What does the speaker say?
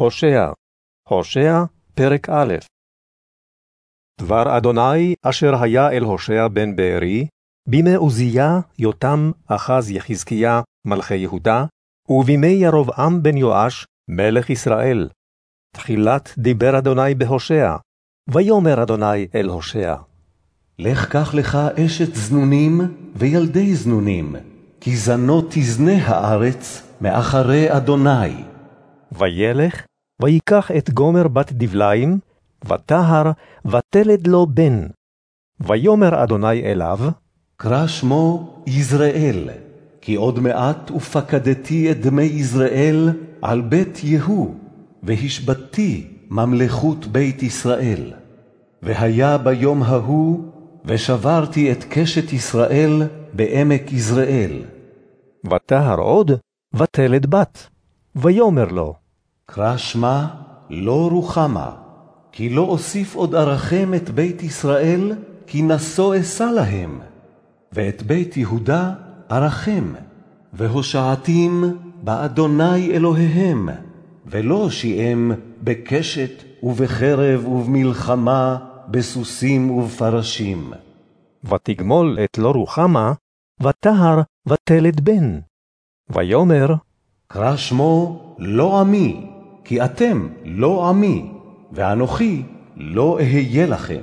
הושע, הושע, פרק א' דבר אדוני אשר היה אל הושע בן בארי, בימי עוזיה, יותם, אחז יחזקיה, מלכי יהודה, ובימי ירבעם בן יואש, מלך ישראל. תחילת דיבר אדוני בהושע, ויאמר אדוני אל הושע. לך קח לך אשת זנונים וילדי זנונים, כי זנות תזנה הארץ מאחרי אדוני. וילך, ויקח את גומר בת דבליים, וטהר, ותלד לו בן. ויאמר אדוני אליו, קרא שמו יזרעאל, כי עוד מעט ופקדתי את דמי יזרעאל על בית יהוא, והשבתתי ממלכות בית ישראל. והיה ביום ההוא, ושברתי את קשת ישראל בעמק יזרעאל. וטהר עוד, ותלד בת. ויאמר לו, קרא שמה לא רוחמה, כי לא אוסיף עוד ארחם את בית ישראל, כי נשוא אשא להם, ואת בית יהודה ארחם, והושעתים באדוני אלוהיהם, ולא הושיעם בקשת ובחרב ובמלחמה, בסוסים ובפרשים. ותגמול את לא רוחמה, וטהר ותלד בן. ויאמר, קרא שמו לא עמי, כי אתם לא עמי, ואנוכי לא אהיה לכם.